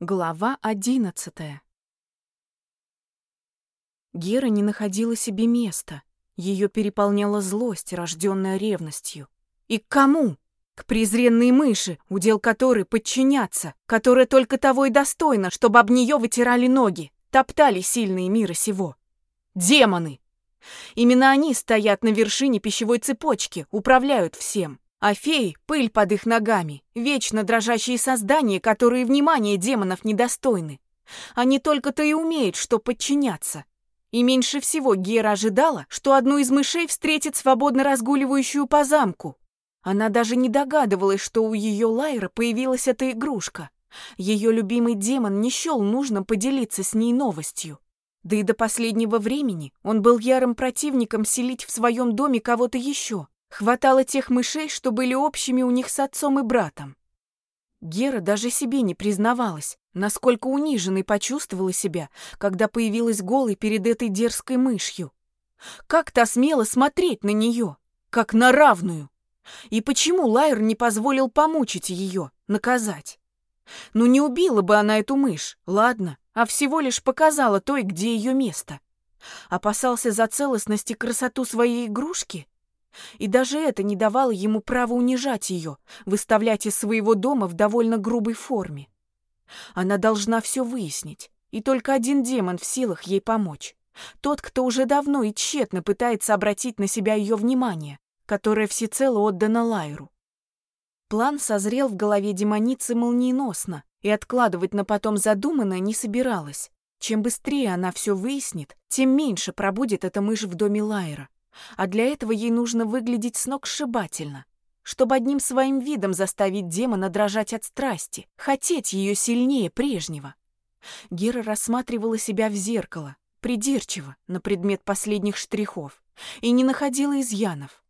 Глава одиннадцатая. Гера не находила себе места. Ее переполняла злость, рожденная ревностью. И к кому? К презренной мыши, удел которой подчиняться, которая только того и достойна, чтобы об нее вытирали ноги, топтали сильные мира сего. Демоны! Именно они стоят на вершине пищевой цепочки, управляют всем. А феи — пыль под их ногами, вечно дрожащие создания, которые внимания демонов недостойны. Они только-то и умеют, что подчиняться. И меньше всего Гера ожидала, что одну из мышей встретит свободно разгуливающую по замку. Она даже не догадывалась, что у ее Лайра появилась эта игрушка. Ее любимый демон не счел нужным поделиться с ней новостью. Да и до последнего времени он был ярым противником селить в своем доме кого-то еще. Хватало тех мышей, что были общими у них с отцом и братом. Гера даже себе не признавалась, насколько униженной почувствовала себя, когда появилась голой перед этой дерзкой мышью. Как то смело смотреть на нее, как на равную. И почему Лайер не позволил помучить ее, наказать? Ну не убила бы она эту мышь, ладно, а всего лишь показала той, где ее место. Опасался за целостность и красоту своей игрушки? И даже это не давало ему права унижать ее, выставлять из своего дома в довольно грубой форме. Она должна все выяснить, и только один демон в силах ей помочь. Тот, кто уже давно и тщетно пытается обратить на себя ее внимание, которое всецело отдано Лайру. План созрел в голове демоницы молниеносно, и откладывать на потом задуманное не собиралась. Чем быстрее она все выяснит, тем меньше пробудет эта мышь в доме Лайра а для этого ей нужно выглядеть сногсшибательно, чтобы одним своим видом заставить демона дрожать от страсти, хотеть ее сильнее прежнего. Гера рассматривала себя в зеркало, придирчиво, на предмет последних штрихов, и не находила изъянов.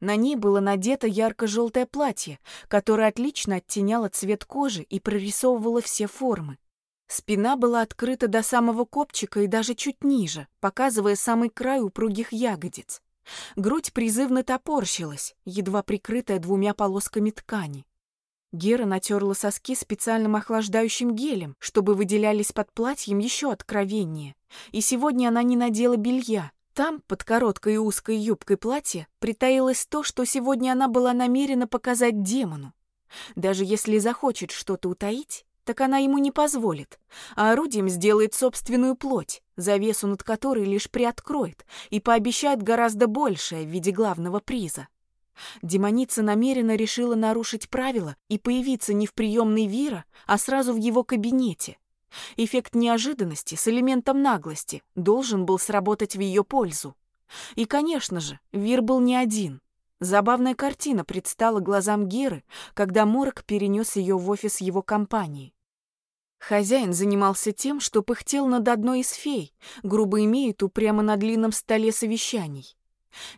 На ней было надето ярко-желтое платье, которое отлично оттеняло цвет кожи и прорисовывало все формы. Спина была открыта до самого копчика и даже чуть ниже, показывая самый край упругих ягодиц. Грудь призывно топорщилась, едва прикрытая двумя полосками ткани. Гера натерла соски специальным охлаждающим гелем, чтобы выделялись под платьем еще откровеннее. И сегодня она не надела белья. Там, под короткой и узкой юбкой платья, притаилось то, что сегодня она была намерена показать демону. Даже если захочет что-то утаить, так она ему не позволит, а орудием сделает собственную плоть, завесу над которой лишь приоткроет и пообещает гораздо большее в виде главного приза. Демоница намеренно решила нарушить правила и появиться не в приемной Вира, а сразу в его кабинете. Эффект неожиданности с элементом наглости должен был сработать в ее пользу. И, конечно же, Вир был не один. Забавная картина предстала глазам Геры, когда Морок перенес ее в офис его компании. Хозяин занимался тем, что пыхтел над одной из фей, грубо имея ту прямо на длинном столе совещаний.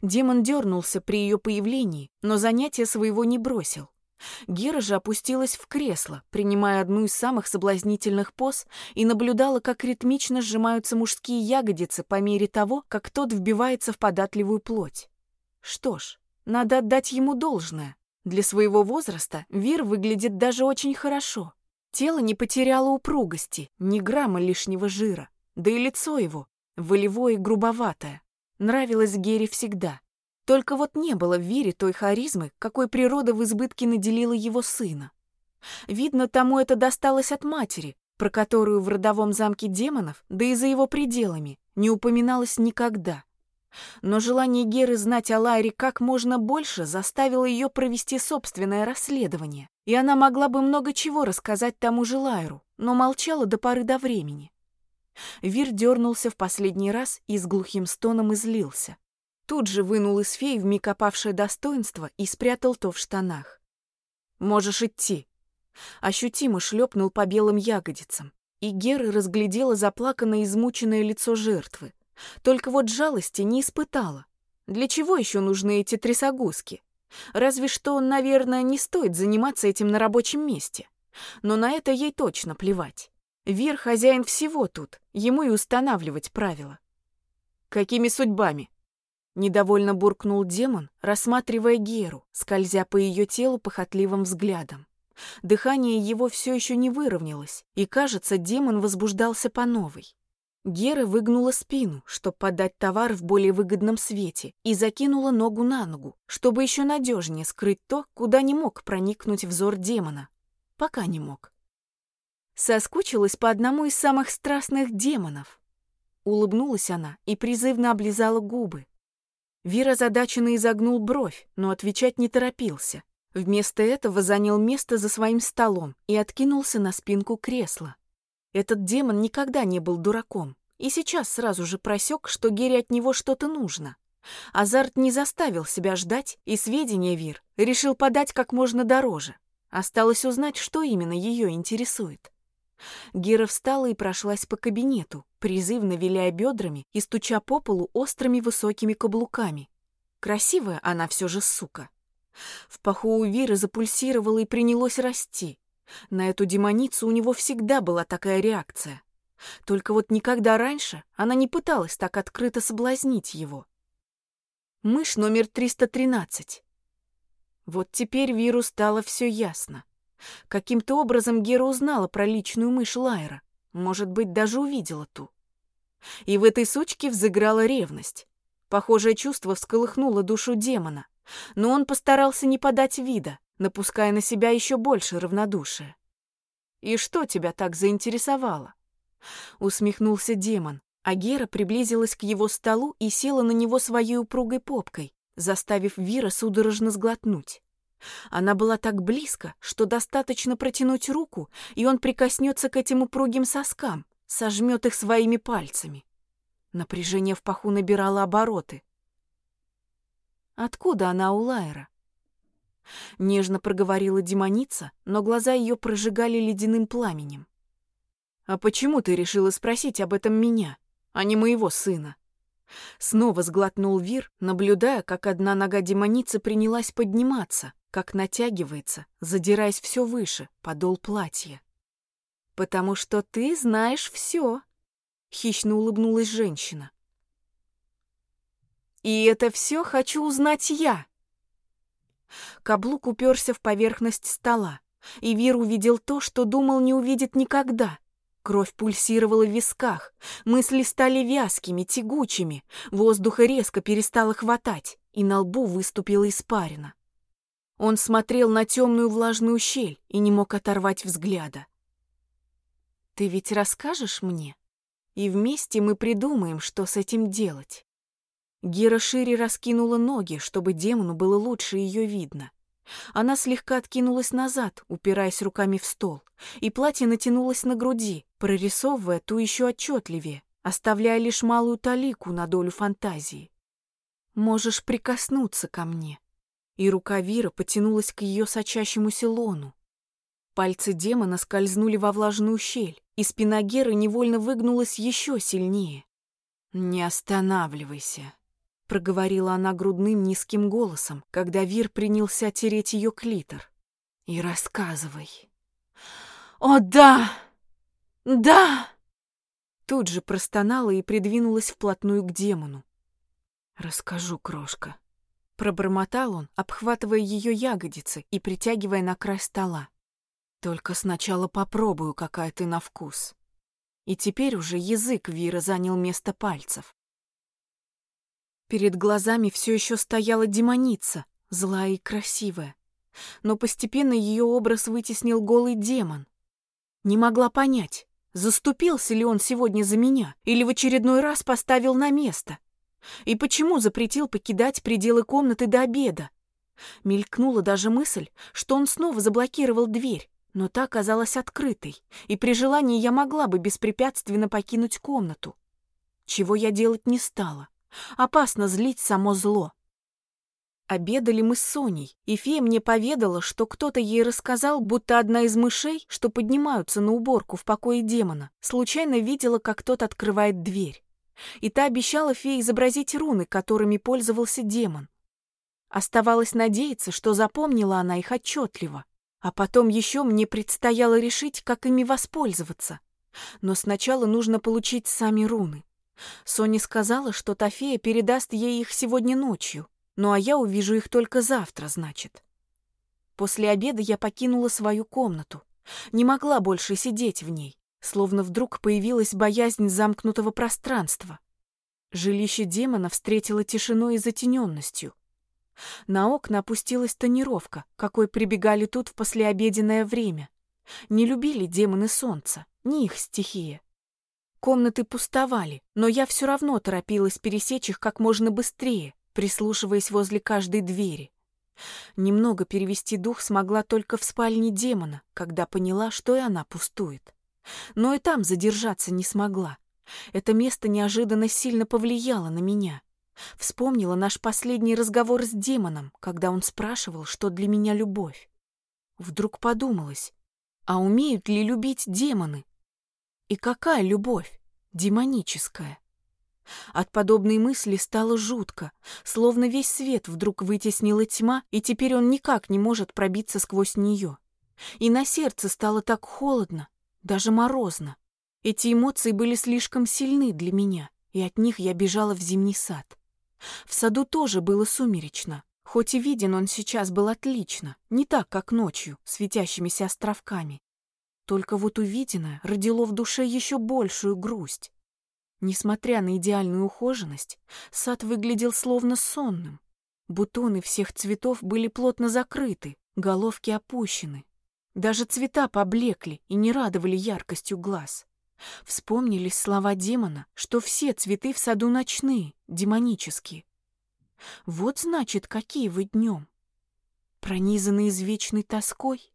Демон дернулся при ее появлении, но занятия своего не бросил. Гера же опустилась в кресло, принимая одну из самых соблазнительных поз, и наблюдала, как ритмично сжимаются мужские ягодицы по мере того, как тот вбивается в податливую плоть. Что ж, надо отдать ему должное. Для своего возраста Вир выглядит даже очень хорошо. Тело не потеряло упругости, ни грамма лишнего жира. Да и лицо его, волевое и грубоватое, нравилось Гере всегда. Только вот не было в Вере той харизмы, какой природа в избытке наделила его сына. Видно, тому это досталось от матери, про которую в родовом замке демонов, да и за его пределами, не упоминалось никогда. Но желание Геры знать о Лайре как можно больше заставило ее провести собственное расследование, и она могла бы много чего рассказать тому же Лайру, но молчала до поры до времени. Вир дернулся в последний раз и с глухим стоном излился. Тут же вынул из феи вмиг опавшее достоинство и спрятал то в штанах. «Можешь идти». Ощутимо шлепнул по белым ягодицам, и Гера разглядела заплаканное измученное лицо жертвы, только вот жалости не испытала. Для чего еще нужны эти трясогузки? Разве что, наверное, не стоит заниматься этим на рабочем месте. Но на это ей точно плевать. Вир хозяин всего тут, ему и устанавливать правила. Какими судьбами? Недовольно буркнул демон, рассматривая Геру, скользя по ее телу похотливым взглядом. Дыхание его все еще не выровнялось, и, кажется, демон возбуждался по новой. Гера выгнула спину, чтобы подать товар в более выгодном свете, и закинула ногу на ногу, чтобы еще надежнее скрыть то, куда не мог проникнуть взор демона. Пока не мог. Соскучилась по одному из самых страстных демонов. Улыбнулась она и призывно облизала губы. Вира задаченно изогнул бровь, но отвечать не торопился. Вместо этого занял место за своим столом и откинулся на спинку кресла. Этот демон никогда не был дураком, и сейчас сразу же просек, что Гере от него что-то нужно. Азарт не заставил себя ждать, и сведения Вир решил подать как можно дороже. Осталось узнать, что именно ее интересует. Гера встала и прошлась по кабинету, призывно виляя бедрами и стуча по полу острыми высокими каблуками. Красивая она все же сука. В паху у Виры запульсировало и принялось расти. На эту демоницу у него всегда была такая реакция. Только вот никогда раньше она не пыталась так открыто соблазнить его. Мышь номер 313. Вот теперь Виру стало все ясно. Каким-то образом Гера узнала про личную мышь Лайера, может быть, даже увидела ту. И в этой сучке взыграла ревность. Похожее чувство всколыхнуло душу демона, но он постарался не подать вида, напуская на себя еще больше равнодушия. «И что тебя так заинтересовало?» Усмехнулся демон, а Гера приблизилась к его столу и села на него своей упругой попкой, заставив Вира судорожно сглотнуть. Она была так близко, что достаточно протянуть руку, и он прикоснется к этим упругим соскам, сожмет их своими пальцами. Напряжение в паху набирало обороты. Откуда она у Лайера? Нежно проговорила демоница, но глаза ее прожигали ледяным пламенем. «А почему ты решила спросить об этом меня, а не моего сына?» Снова сглотнул Вир, наблюдая, как одна нога демоницы принялась подниматься, как натягивается, задираясь все выше, подол платья. «Потому что ты знаешь все», — хищно улыбнулась женщина. «И это все хочу узнать я», Каблук уперся в поверхность стола, и Вир увидел то, что думал не увидит никогда. Кровь пульсировала в висках, мысли стали вязкими, тягучими, воздуха резко перестало хватать, и на лбу выступила испарина. Он смотрел на темную влажную щель и не мог оторвать взгляда. «Ты ведь расскажешь мне? И вместе мы придумаем, что с этим делать». Гера шире раскинула ноги, чтобы демону было лучше ее видно. Она слегка откинулась назад, упираясь руками в стол, и платье натянулось на груди, прорисовывая ту еще отчетливее, оставляя лишь малую талику на долю фантазии. «Можешь прикоснуться ко мне». И рука Вира потянулась к ее сочащемуся лону. Пальцы демона скользнули во влажную щель, и спина Геры невольно выгнулась еще сильнее. «Не останавливайся», — проговорила она грудным низким голосом, когда Вир принялся тереть ее клитор. «И рассказывай». «О, да! Да!» Тут же простонала и придвинулась вплотную к демону. «Расскажу, крошка». Пробормотал он, обхватывая ее ягодицы и притягивая на край стола. «Только сначала попробую, какая ты на вкус». И теперь уже язык Вира занял место пальцев. Перед глазами все еще стояла демоница, злая и красивая. Но постепенно ее образ вытеснил голый демон. Не могла понять, заступился ли он сегодня за меня или в очередной раз поставил на место. И почему запретил покидать пределы комнаты до обеда? Мелькнула даже мысль, что он снова заблокировал дверь, но та оказалась открытой, и при желании я могла бы беспрепятственно покинуть комнату. Чего я делать не стала. Опасно злить само зло. Обедали мы с Соней, и фея мне поведала, что кто-то ей рассказал, будто одна из мышей, что поднимаются на уборку в покое демона, случайно видела, как тот открывает дверь. И та обещала фее изобразить руны, которыми пользовался демон. Оставалось надеяться, что запомнила она их отчетливо. А потом еще мне предстояло решить, как ими воспользоваться. Но сначала нужно получить сами руны. Соня сказала, что Тафея передаст ей их сегодня ночью, ну а я увижу их только завтра, значит. После обеда я покинула свою комнату. Не могла больше сидеть в ней, словно вдруг появилась боязнь замкнутого пространства. Жилище демона встретило тишиной и затененностью. На окна опустилась тонировка, какой прибегали тут в послеобеденное время. Не любили демоны солнца, не их стихия. Комнаты пустовали, но я все равно торопилась пересечь их как можно быстрее, прислушиваясь возле каждой двери. Немного перевести дух смогла только в спальне демона, когда поняла, что и она пустует. Но и там задержаться не смогла. Это место неожиданно сильно повлияло на меня. Вспомнила наш последний разговор с демоном, когда он спрашивал, что для меня любовь. Вдруг подумалось, а умеют ли любить демоны? И какая любовь? Демоническая. От подобной мысли стало жутко, словно весь свет вдруг вытеснила тьма, и теперь он никак не может пробиться сквозь нее. И на сердце стало так холодно, даже морозно. Эти эмоции были слишком сильны для меня, и от них я бежала в зимний сад. В саду тоже было сумеречно, хоть и виден он сейчас был отлично, не так, как ночью, светящимися островками. Только вот увиденное родило в душе еще большую грусть. Несмотря на идеальную ухоженность, сад выглядел словно сонным. Бутоны всех цветов были плотно закрыты, головки опущены. Даже цвета поблекли и не радовали яркостью глаз. Вспомнились слова демона, что все цветы в саду ночные, демонические. Вот значит, какие вы днем. Пронизаны извечной тоской.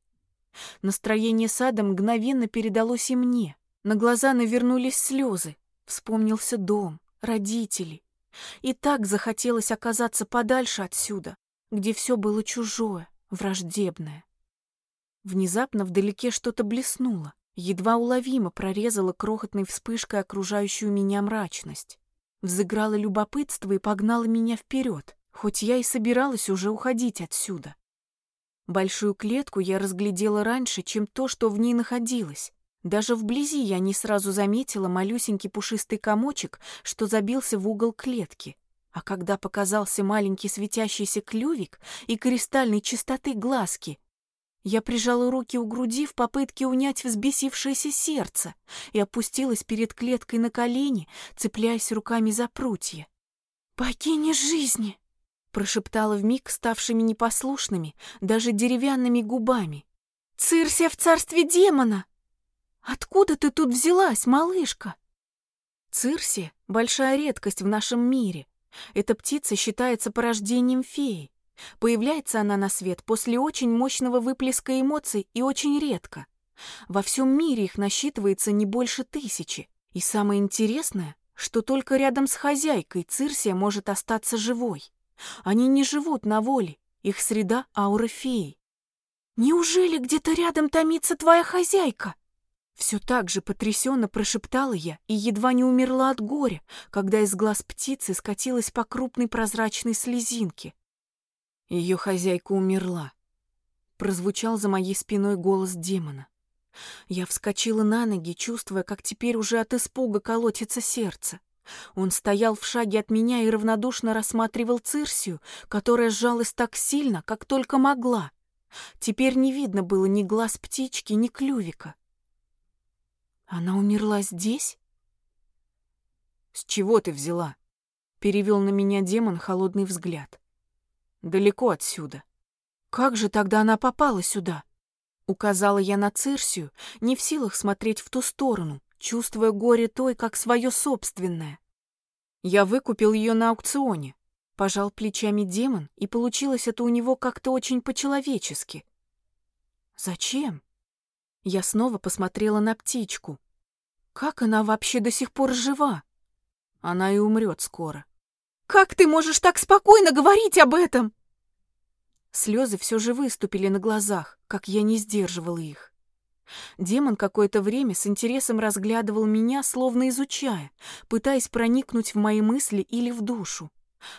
Настроение сада мгновенно передалось и мне. На глаза навернулись слезы, Вспомнился дом, родители. И так захотелось оказаться подальше отсюда, где все было чужое, враждебное. Внезапно вдалеке что-то блеснуло, едва уловимо прорезало крохотной вспышкой окружающую меня мрачность. Взыграло любопытство и погнало меня вперед, хоть я и собиралась уже уходить отсюда. Большую клетку я разглядела раньше, чем то, что в ней находилось, даже вблизи я не сразу заметила малюсенький пушистый комочек, что забился в угол клетки. А когда показался маленький светящийся клювик и кристальной чистоты глазки, я прижала руки у груди в попытке унять взбесившееся сердце и опустилась перед клеткой на колени, цепляясь руками за прутья. «Богиня жизни!» — прошептала вмиг ставшими непослушными, даже деревянными губами. «Цирся в царстве демона!» Откуда ты тут взялась, малышка? Цирси — большая редкость в нашем мире. Эта птица считается порождением феи. Появляется она на свет после очень мощного выплеска эмоций и очень редко. Во всем мире их насчитывается не больше тысячи. И самое интересное, что только рядом с хозяйкой Цирсия может остаться живой. Они не живут на воле, их среда — аура феи. «Неужели где-то рядом томится твоя хозяйка?» Все так же потрясенно прошептала я и едва не умерла от горя, когда из глаз птицы скатилась по крупной прозрачной слезинке. Ее хозяйка умерла. Прозвучал за моей спиной голос демона. Я вскочила на ноги, чувствуя, как теперь уже от испуга колотится сердце. Он стоял в шаге от меня и равнодушно рассматривал Цирсию, которая сжалась так сильно, как только могла. Теперь не видно было ни глаз птички, ни клювика. Она умерла здесь? С чего ты взяла? Перевел на меня демон холодный взгляд. Далеко отсюда. Как же тогда она попала сюда? Указала я на Цирсию, не в силах смотреть в ту сторону, чувствуя горе той, как свое собственное. Я выкупил ее на аукционе. Пожал плечами демон, и получилось это у него как-то очень по-человечески. Зачем? Я снова посмотрела на птичку. Как она вообще до сих пор жива? Она и умрет скоро. Как ты можешь так спокойно говорить об этом? Слезы все же выступили на глазах, как я не сдерживала их. Демон какое-то время с интересом разглядывал меня, словно изучая, пытаясь проникнуть в мои мысли или в душу.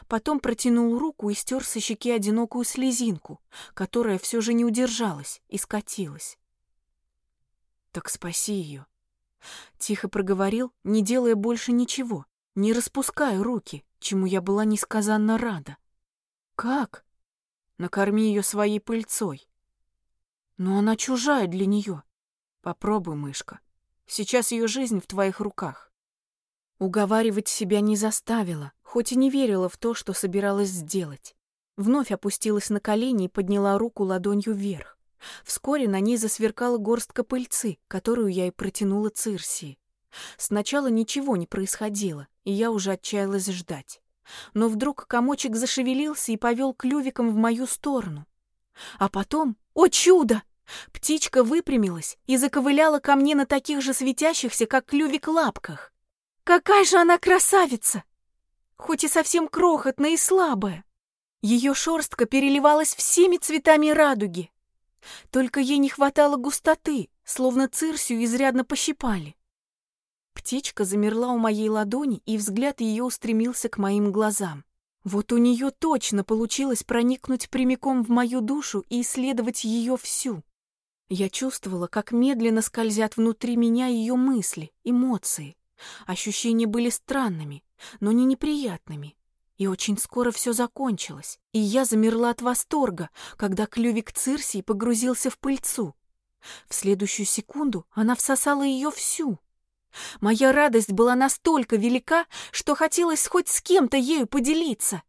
Потом протянул руку и стер со щеки одинокую слезинку, которая все же не удержалась и скатилась. Так спаси ее. Тихо проговорил, не делая больше ничего, не распуская руки, чему я была несказанно рада. Как? Накорми ее своей пыльцой. Но она чужая для нее. Попробуй, мышка. Сейчас ее жизнь в твоих руках. Уговаривать себя не заставила, хоть и не верила в то, что собиралась сделать. Вновь опустилась на колени и подняла руку ладонью вверх. Вскоре на ней засверкала горстка пыльцы, которую я и протянула Цирсии. Сначала ничего не происходило, и я уже отчаялась ждать. Но вдруг комочек зашевелился и повел клювиком в мою сторону. А потом, о чудо! Птичка выпрямилась и заковыляла ко мне на таких же светящихся, как клювик, лапках. Какая же она красавица! Хоть и совсем крохотная и слабая. Ее шерстка переливалась всеми цветами радуги. Только ей не хватало густоты, словно цирсию изрядно пощипали. Птичка замерла у моей ладони, и взгляд ее устремился к моим глазам. Вот у нее точно получилось проникнуть прямиком в мою душу и исследовать ее всю. Я чувствовала, как медленно скользят внутри меня ее мысли, эмоции. Ощущения были странными, но не неприятными. И очень скоро все закончилось, и я замерла от восторга, когда клювик Цирсии погрузился в пыльцу. В следующую секунду она всосала ее всю. Моя радость была настолько велика, что хотелось хоть с кем-то ею поделиться.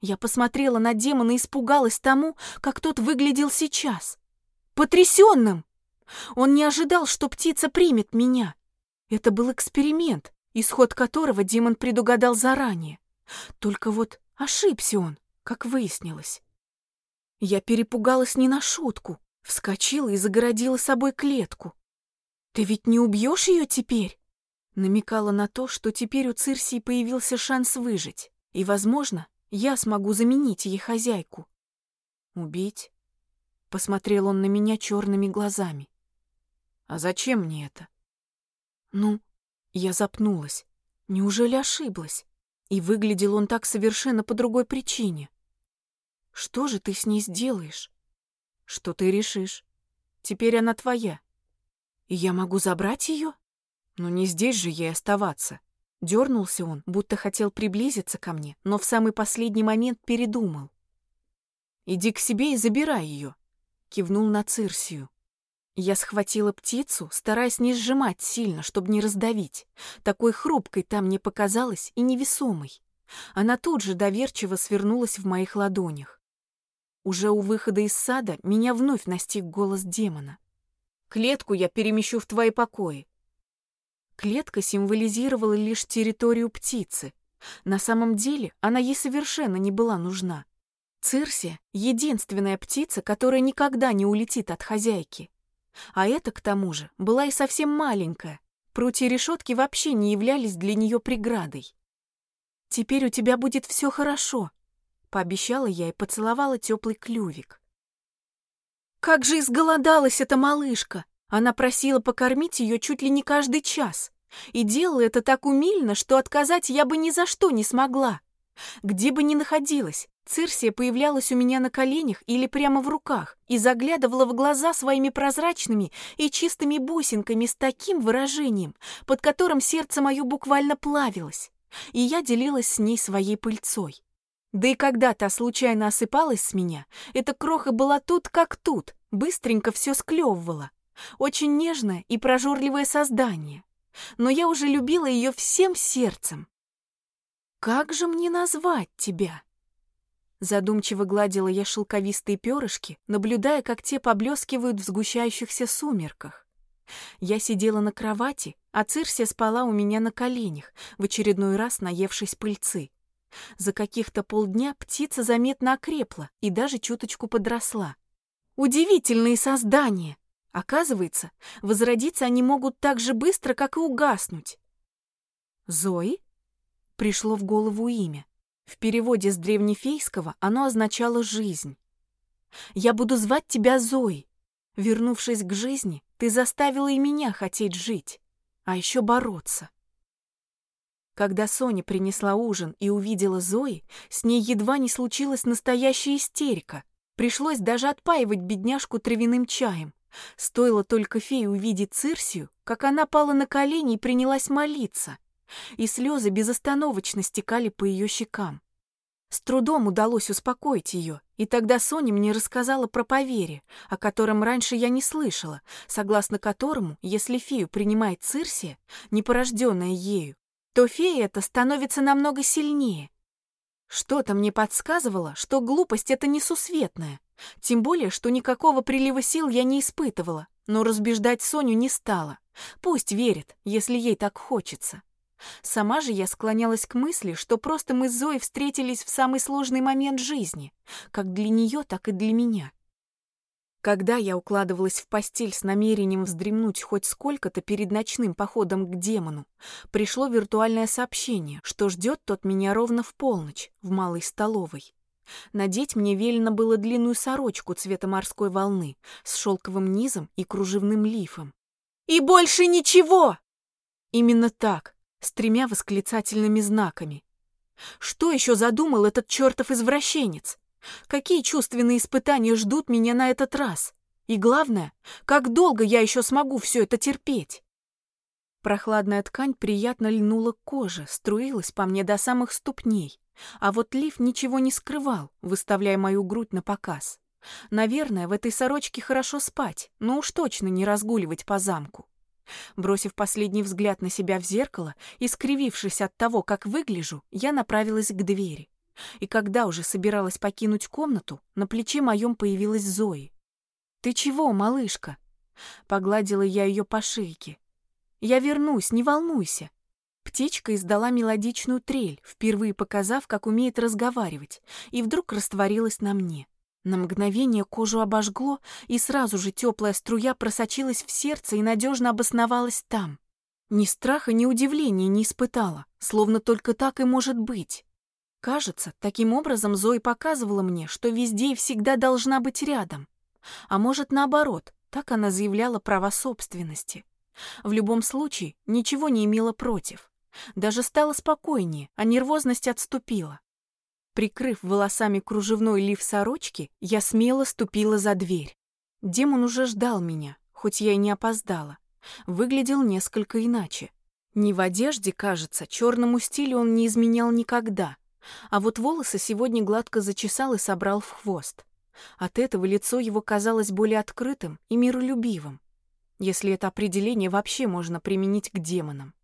Я посмотрела на демона и испугалась тому, как тот выглядел сейчас. Потрясенным! Он не ожидал, что птица примет меня. Это был эксперимент, исход которого демон предугадал заранее. Только вот ошибся он, как выяснилось. Я перепугалась не на шутку, вскочила и загородила собой клетку. «Ты ведь не убьешь ее теперь?» намекала на то, что теперь у Цирсии появился шанс выжить, и, возможно, я смогу заменить ей хозяйку. Убить? Посмотрел он на меня черными глазами. А зачем мне это? Ну, я запнулась. Неужели ошиблась? И выглядел он так совершенно по другой причине. Что же ты с ней сделаешь? Что ты решишь? Теперь она твоя. И я могу забрать ее? Но не здесь же ей оставаться. Дернулся он, будто хотел приблизиться ко мне, но в самый последний момент передумал. «Иди к себе и забирай ее», — кивнул на Цирсию. Я схватила птицу, стараясь не сжимать сильно, чтобы не раздавить. Такой хрупкой там мне показалась и невесомой. Она тут же доверчиво свернулась в моих ладонях. Уже у выхода из сада меня вновь настиг голос демона. «Клетку я перемещу в твои покои. Клетка символизировала лишь территорию птицы. На самом деле она ей совершенно не была нужна. Цирсия — единственная птица, которая никогда не улетит от хозяйки. А эта, к тому же, была и совсем маленькая. Прутья решетки вообще не являлись для нее преградой. «Теперь у тебя будет все хорошо», — пообещала я и поцеловала теплый клювик. Как же изголодалась эта малышка! Она просила покормить ее чуть ли не каждый час. И делала это так умильно, что отказать я бы ни за что не смогла. Где бы ни находилась, Цирсия появлялась у меня на коленях или прямо в руках и заглядывала в глаза своими прозрачными и чистыми бусинками с таким выражением, под которым сердце мое буквально плавилось. И я делилась с ней своей пыльцой. Да и когда та случайно осыпалась с меня, эта кроха была тут как тут, быстренько все склевывала. Очень нежное и прожорливое создание. Но я уже любила ее всем сердцем. «Как же мне назвать тебя?» Задумчиво гладила я шелковистые перышки, наблюдая, как те поблескивают в сгущающихся сумерках. Я сидела на кровати, а Цирсия спала у меня на коленях, в очередной раз наевшись пыльцы. За каких-то полдня птица заметно окрепла и даже чуточку подросла. Удивительные создания! Оказывается, возродиться они могут так же быстро, как и угаснуть. Зои? Пришло в голову имя. В переводе с древнефейского оно означало «жизнь». «Я буду звать тебя Зои. Вернувшись к жизни, ты заставила и меня хотеть жить, а еще бороться». Когда Соня принесла ужин и увидела Зои, с ней едва не случилась настоящая истерика. Пришлось даже отпаивать бедняжку травяным чаем. Стоило только фее увидеть Цирсию, как она пала на колени и принялась молиться, и слезы безостановочно стекали по ее щекам. С трудом удалось успокоить ее, и тогда Соня мне рассказала про поверье, о котором раньше я не слышала, согласно которому, если фею принимает Цирсия, непорожденная ею, то фея эта становится намного сильнее. Что-то мне подсказывало, что глупость — это несусветная, тем более, что никакого прилива сил я не испытывала, но разбеждать Соню не стала. Пусть верит, если ей так хочется. Сама же я склонялась к мысли, что просто мы с Зоей встретились в самый сложный момент жизни, как для нее, так и для меня. Когда я укладывалась в постель с намерением вздремнуть хоть сколько-то перед ночным походом к демону, пришло виртуальное сообщение, что ждет тот меня ровно в полночь в малой столовой. Надеть мне велено было длинную сорочку цвета морской волны с шелковым низом и кружевным лифом. «И больше ничего!» Именно так, с тремя восклицательными знаками. Что еще задумал этот чертов извращенец? Какие чувственные испытания ждут меня на этот раз? И главное, как долго я еще смогу все это терпеть? Прохладная ткань приятно льнула к коже, струилась по мне до самых ступней, а вот лиф ничего не скрывал, выставляя мою грудь на показ. Наверное, в этой сорочке хорошо спать, но уж точно не разгуливать по замку. Бросив последний взгляд на себя в зеркало и скривившись от того, как выгляжу, я направилась к двери. И когда уже собиралась покинуть комнату, на плече моем появилась Зои. «Ты чего, малышка?» Погладила я ее по шейке. «Я вернусь, не волнуйся». Птичка издала мелодичную трель, впервые показав, как умеет разговаривать, и вдруг растворилась на мне. На мгновение кожу обожгло, и сразу же теплая струя просочилась в сердце и надежно обосновалась там. Ни страха, ни удивления не испытала, словно только так и может быть. Кажется, таким образом Зои показывала мне, что везде и всегда должна быть рядом. А может, наоборот, так она заявляла права собственности. В любом случае, ничего не имела против. Даже стало спокойнее, а нервозность отступила. Прикрыв волосами кружевной лиф сорочки, я смело ступила за дверь. Демон уже ждал меня, хоть я и не опоздала. Выглядел несколько иначе. Ни в одежде, кажется, черному стилю он не изменял никогда. А вот волосы сегодня гладко зачесал и собрал в хвост. От этого лицо его казалось более открытым и миролюбивым, если это определение вообще можно применить к демонам.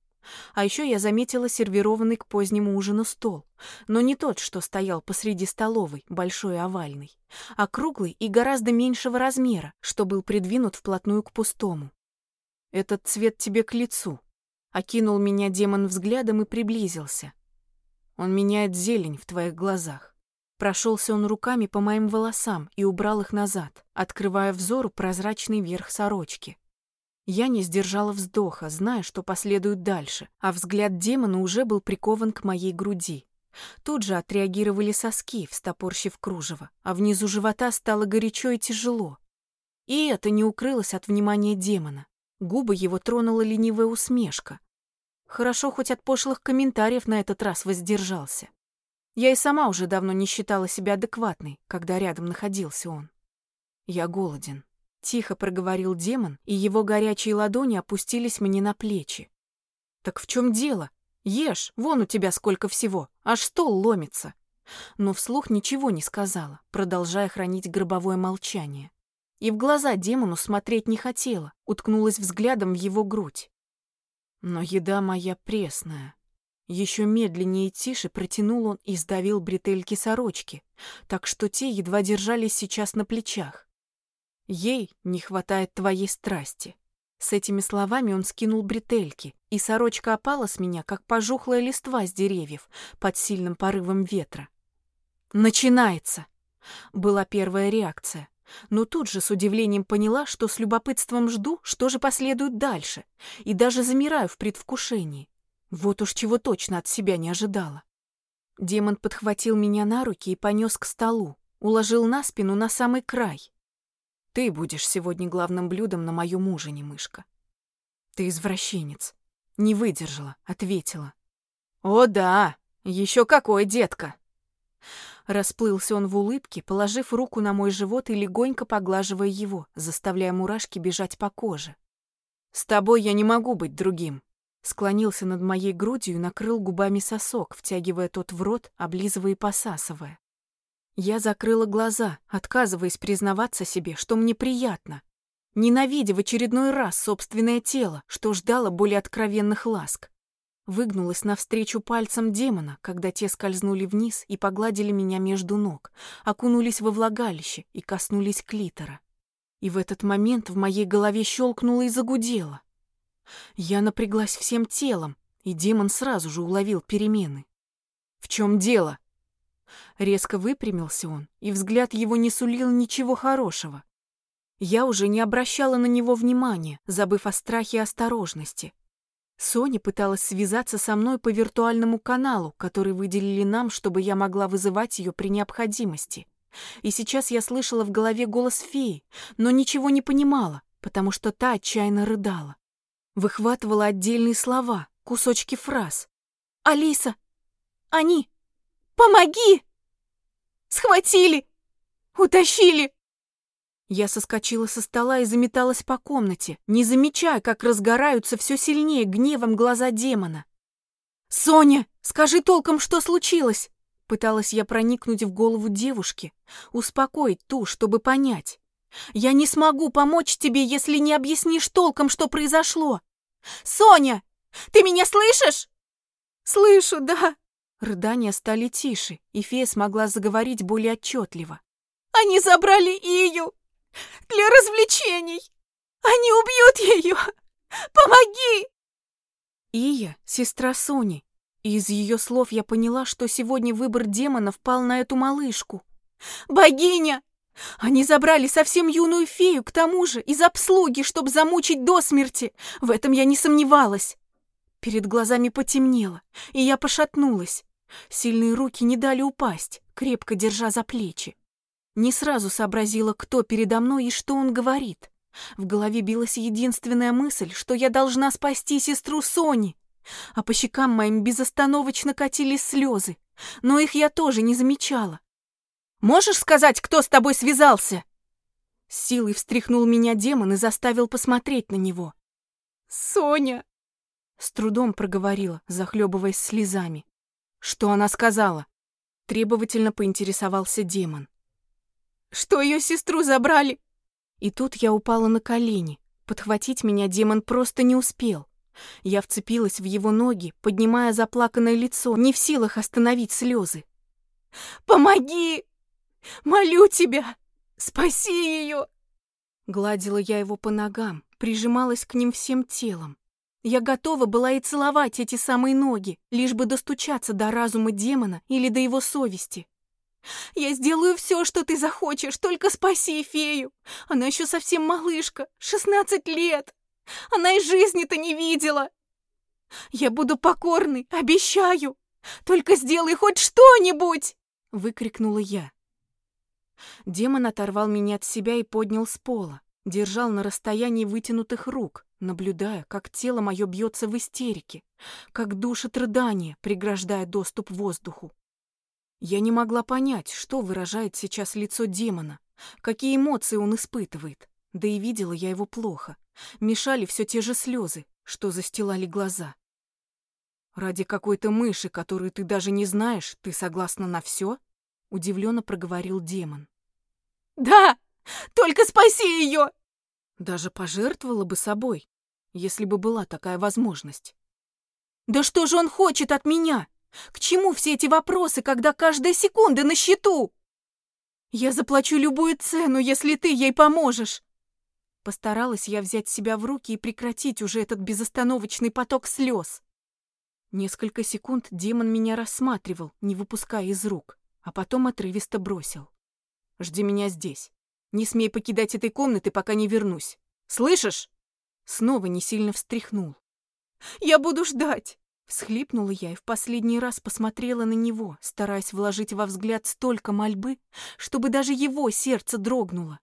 А еще я заметила сервированный к позднему ужину стол, но не тот, что стоял посреди столовой, большой овальный, а круглый и гораздо меньшего размера, что был придвинут вплотную к пустому. «Этот цвет тебе к лицу», — окинул меня демон взглядом и приблизился. «Он меняет зелень в твоих глазах». Прошелся он руками по моим волосам и убрал их назад, открывая взору прозрачный верх сорочки. Я не сдержала вздоха, зная, что последует дальше, а взгляд демона уже был прикован к моей груди. Тут же отреагировали соски, встопорщив кружево, а внизу живота стало горячо и тяжело. И это не укрылось от внимания демона. Губы его тронула ленивая усмешка. Хорошо, хоть от пошлых комментариев на этот раз воздержался. Я и сама уже давно не считала себя адекватной, когда рядом находился он. Я голоден. Тихо проговорил демон, и его горячие ладони опустились мне на плечи. «Так в чем дело? Ешь, вон у тебя сколько всего, аж стол ломится». Но вслух ничего не сказала, продолжая хранить гробовое молчание. И в глаза демону смотреть не хотела, уткнулась взглядом в его грудь. Но еда моя пресная. Еще медленнее и тише протянул он и сдавил бретельки сорочки, так что те едва держались сейчас на плечах. Ей не хватает твоей страсти. С этими словами он скинул бретельки, и сорочка опала с меня, как пожухлая листва с деревьев под сильным порывом ветра. «Начинается!» — была первая реакция. Но тут же с удивлением поняла, что с любопытством жду, что же последует дальше, и даже замираю в предвкушении. Вот уж чего точно от себя не ожидала. Демон подхватил меня на руки и понес к столу, уложил на спину на самый край. Ты будешь сегодня главным блюдом на моем ужине, мышка. Ты извращенец. Не выдержала, ответила. О да, еще какой, детка. Расплылся он в улыбке, положив руку на мой живот и легонько поглаживая его, заставляя мурашки бежать по коже. С тобой я не могу быть другим. Склонился над моей грудью и накрыл губами сосок, втягивая тот в рот, облизывая и посасывая. Я закрыла глаза, отказываясь признаваться себе, что мне приятно, ненавидя в очередной раз собственное тело, что ждало более откровенных ласк. Выгнулась навстречу пальцем демона, когда те скользнули вниз и погладили меня между ног, окунулись во влагалище и коснулись клитора. И в этот момент в моей голове щелкнуло и загудело. Я напряглась всем телом, и демон сразу же уловил перемены. «В чем дело?» Резко выпрямился он, и взгляд его не сулил ничего хорошего. Я уже не обращала на него внимания, забыв о страхе и осторожности. Соня пыталась связаться со мной по виртуальному каналу, который выделили нам, чтобы я могла вызывать ее при необходимости. И сейчас я слышала в голове голос феи, но ничего не понимала, потому что та отчаянно рыдала. Выхватывала отдельные слова, кусочки фраз. «Алиса! Они! Помоги! Схватили! Утащили!» Я соскочила со стола и заметалась по комнате, не замечая, как разгораются все сильнее гневом глаза демона. «Соня, скажи толком, что случилось?» Пыталась я проникнуть в голову девушки, успокоить ту, чтобы понять. «Я не смогу помочь тебе, если не объяснишь толком, что произошло!» «Соня, ты меня слышишь?» «Слышу, да!» Рыдания стали тише, и фея смогла заговорить более отчетливо. «Они забрали Ию! для развлечений. Они убьют ее! Помоги!» Ия — сестра Сони, и из ее слов я поняла, что сегодня выбор демонов пал на эту малышку. «Богиня! Они забрали совсем юную фею, к тому же, из обслуги, чтобы замучить до смерти. В этом я не сомневалась. Перед глазами потемнело, и я пошатнулась. Сильные руки не дали упасть, крепко держа за плечи. Не сразу сообразила, кто передо мной и что он говорит. В голове билась единственная мысль, что я должна спасти сестру Сони. А по щекам моим безостановочно катились слезы, но их я тоже не замечала. «Можешь сказать, кто с тобой связался?» Силой встряхнул меня демон и заставил посмотреть на него. «Соня!» С трудом проговорила, захлебываясь слезами. «Что она сказала?» Требовательно поинтересовался демон что ее сестру забрали. И тут я упала на колени. Подхватить меня демон просто не успел. Я вцепилась в его ноги, поднимая заплаканное лицо, не в силах остановить слезы. «Помоги! Молю тебя! Спаси ее!» Гладила я его по ногам, прижималась к ним всем телом. Я готова была и целовать эти самые ноги, лишь бы достучаться до разума демона или до его совести. Я сделаю все, что ты захочешь, только спаси фею. Она еще совсем малышка, шестнадцать лет. Она и жизни-то не видела. Я буду покорной, обещаю. Только сделай хоть что-нибудь!» — выкрикнула я. Демон оторвал меня от себя и поднял с пола, держал на расстоянии вытянутых рук, наблюдая, как тело мое бьется в истерике, как душит рыдание, преграждая доступ воздуху. Я не могла понять, что выражает сейчас лицо демона, какие эмоции он испытывает. Да и видела я его плохо. Мешали все те же слезы, что застилали глаза. «Ради какой-то мыши, которую ты даже не знаешь, ты согласна на все?» — удивленно проговорил демон. «Да! Только спаси ее!» Даже пожертвовала бы собой, если бы была такая возможность. «Да что же он хочет от меня?» К чему все эти вопросы, когда каждая секунда на счету? Я заплачу любую цену, если ты ей поможешь. Постаралась я взять себя в руки и прекратить уже этот безостановочный поток слез. Несколько секунд демон меня рассматривал, не выпуская из рук, а потом отрывисто бросил. «Жди меня здесь. Не смей покидать этой комнаты, пока не вернусь. Слышишь?» Снова не сильно встряхнул. «Я буду ждать!» Всхлипнула я и в последний раз посмотрела на него, стараясь вложить во взгляд столько мольбы, чтобы даже его сердце дрогнуло.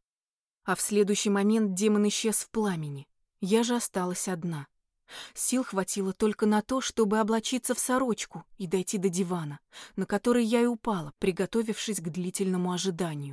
А в следующий момент демон исчез в пламени. Я же осталась одна. Сил хватило только на то, чтобы облачиться в сорочку и дойти до дивана, на который я и упала, приготовившись к длительному ожиданию.